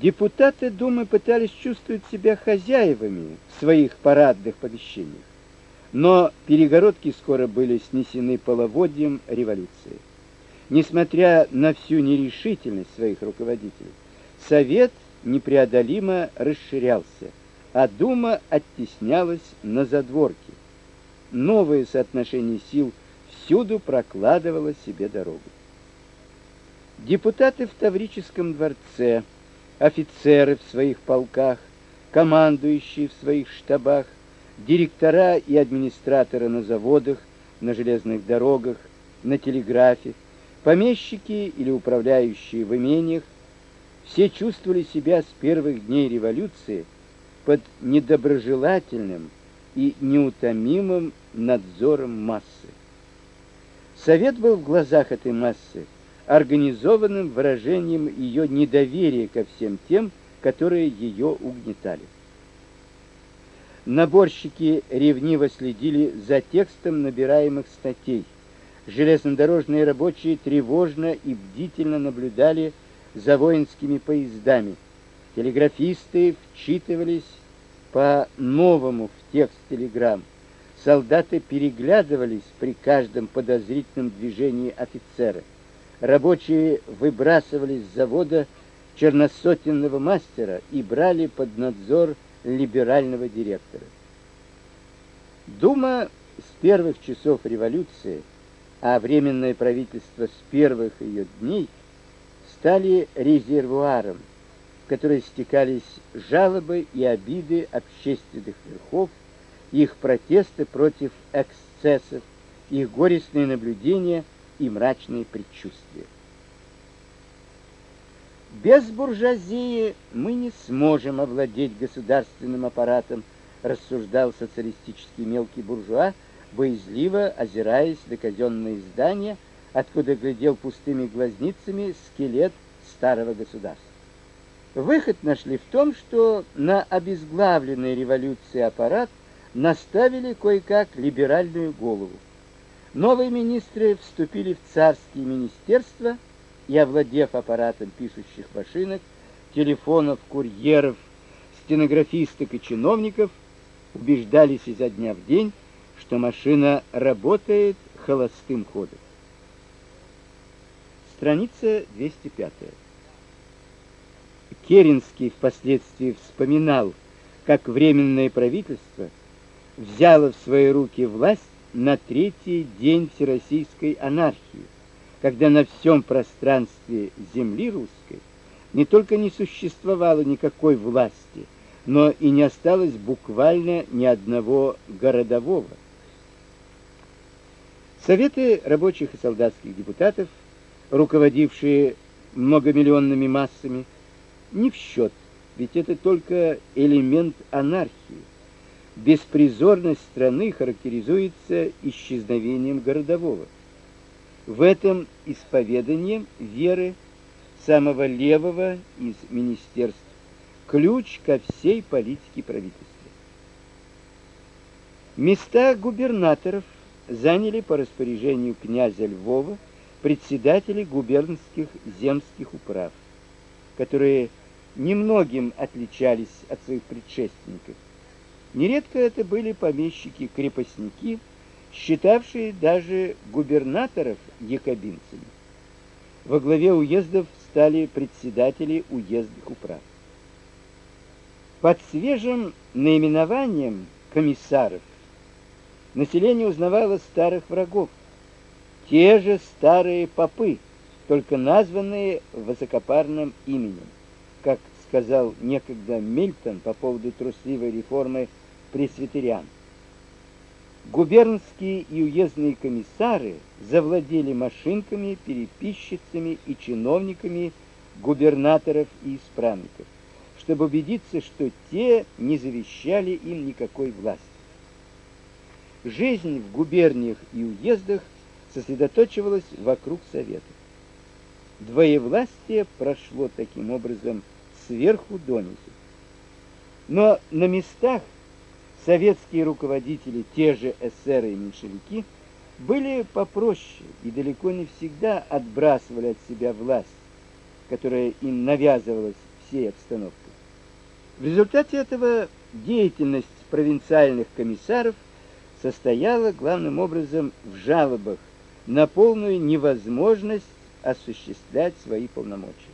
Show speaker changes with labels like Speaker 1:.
Speaker 1: Депутаты Думы пытались чувствовать себя хозяевами в своих парадных помещениях. Но перегородки скоро были снесены половодьем революции. Несмотря на всю нерешительность своих руководителей, совет непреодолимо расширялся, а дума оттеснялась на задворки. Новое соотношение сил всюду прокладывало себе дорогу. Депутаты в Таврическом дворце, офицеры в своих полках, командующие в своих штабах, директора и администраторы на заводах, на железных дорогах, на телеграфе, помещики или управляющие в имениях, все чувствовали себя с первых дней революции под недоброжелательным и неутомимым надзором массы. Совет был в глазах этой массы организованным выражением ее недоверия ко всем тем, которые ее угнетали. Наборщики ревниво следили за текстом набираемых статей. Железнодорожные рабочие тревожно и бдительно наблюдали за воинскими поездами. Телеграфисты вчитывались по-новому в текст телеграмм. Солдаты переглядывались при каждом подозрительном движении офицера. Рабочие выбрасывали с завода черносотенного мастера и брали под надзор либерального директора. Дума с первых часов революции, а временное правительство с первых ее дней стали резервуаром, в который стекались жалобы и обиды общественных верхов, их протесты против эксцессов, их горестные наблюдения и мрачные предчувствия. Без буржуазии мы не сможем овладеть государственным аппаратом, рассуждал социалистический мелкий буржуа, боязливо озираясь на казенные здания, откуда глядел пустыми глазницами скелет старого государства. Выход нашли в том, что на обезглавленный революцией аппарат наставили кое-как либеральную голову. Новые министры вступили в царские министерства и, овладев аппаратом пишущих машинок, телефонов, курьеров, стенографисток и чиновников, убеждались изо дня в день, что машина работает холостым ходом. Страница 205. Керенский впоследствии вспоминал, как временное правительство взяло в свои руки власть на третий день всероссийской анархии, когда на всем пространстве земли русской не только не существовало никакой власти, но и не осталось буквально ни одного городового. Советы рабочих и солдатских депутатов, руководившие многомиллионными массами, не в счет, ведь это только элемент анархии. Беспризорность страны характеризуется исчезновением городового. В этом исповедании веры самого левого из министерств ключ ко всей политике правительства. Места губернаторов заняли по распоряжению князя Львова председатели губернских земских управ, которые немногим отличались от своих предшественников. Нередко это были помещики-крепостники, считавшие даже губернаторов якобинцами. Во главе уездов стали председатели уездных управ. Под свежим наименованием комиссаров население узнавало старых врагов, те же старые попы, только названные высокопарным именем, как сказал некогда Мильтон по поводу трусливой реформы пресвитериан. Губернские и уездные комиссары завладели машинками, переписчицами и чиновниками губернаторов и исправников, чтобы убедиться, что те не завещали им никакой власти. Жизнь в губерниях и уездах сосредоточивалась вокруг советов. Двоевластие прошло таким образом сверху донизу. Но на местах Советские руководители, те же эсеры и меньшевики, были попроще и далеко не всегда отбрасывали от себя власть, которая им навязывалась всей обстановкой. В результате этого деятельность провинциальных комиссаров состояла главным образом в жалобах на полную невозможность осуществлять свои полномочия.